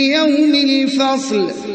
ليوم الفصل.